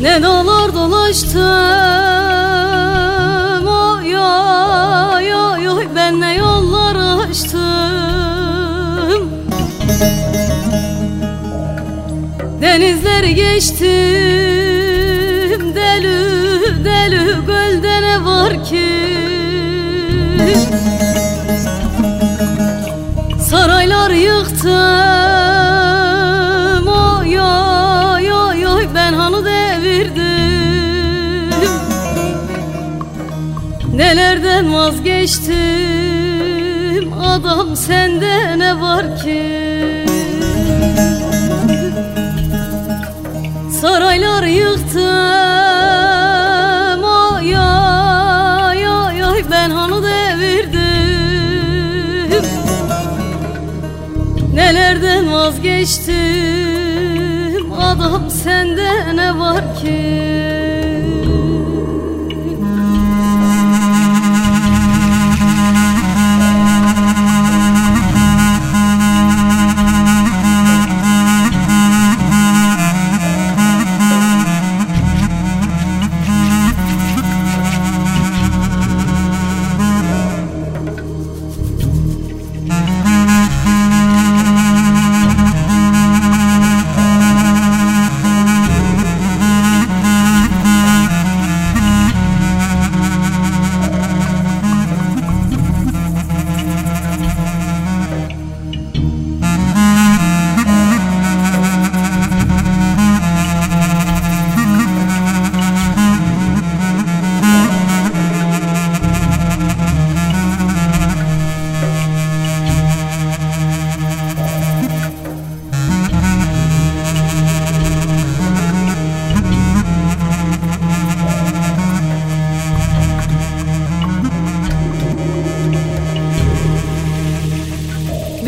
Ne dağlar dolaştım Oy oy oy oy Ben ne yollar açtım. Denizleri geçtim Delü delü gölde ne var ki? Saraylar yıktım Nelerden vazgeçtim. Adam sende ne var ki? Saraylar yıktım. Oy oy oy oy Ben hanı devirdim. Nelerden vazgeçtim? Adam sende ne var ki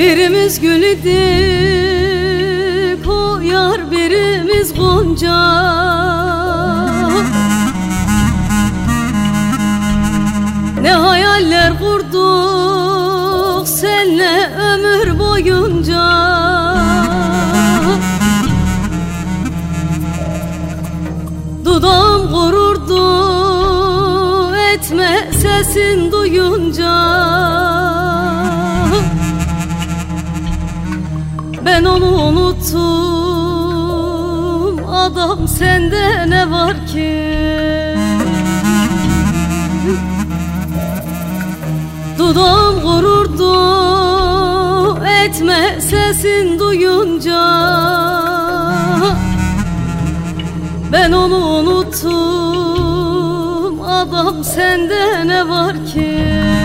Birimiz gül idik o yar birimiz gonca. Ne hayaller kurduk senle ömür boyunca. Dudağım kururdu etme sesin duyunca Ben onu unuttum. Adam sende ne var ki? Dudağım kururdu Etme sesin duyunca. Ben onu unuttum. Adam sende ne var ki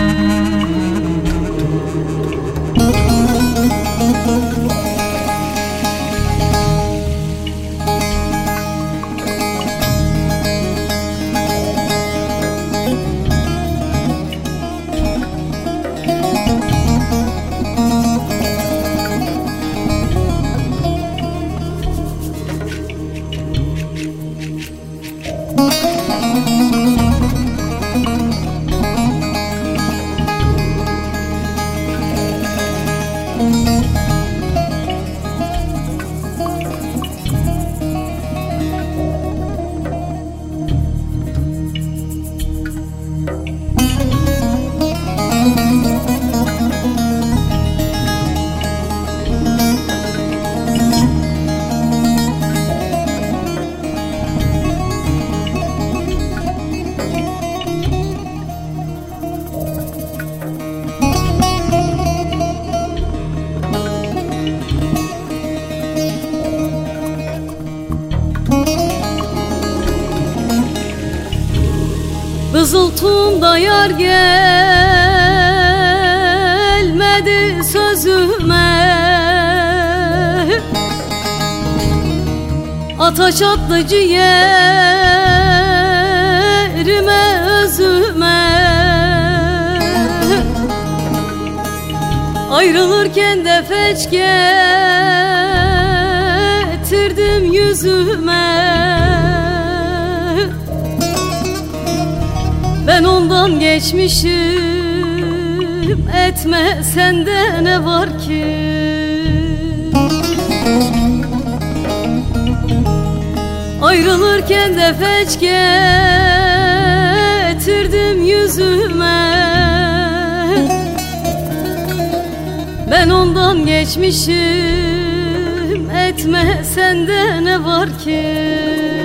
Kızıltumda yar gelme dinlemedi sözüme. Ataş attı ciğerime özüme. Ayrılırken de feç getirdim yüzüme Ben ondan geçmişim Etme sende ne var ki? Ayrılırken de feç getirdim yüzüme. Ben ondan geçmişim Etme sende ne var ki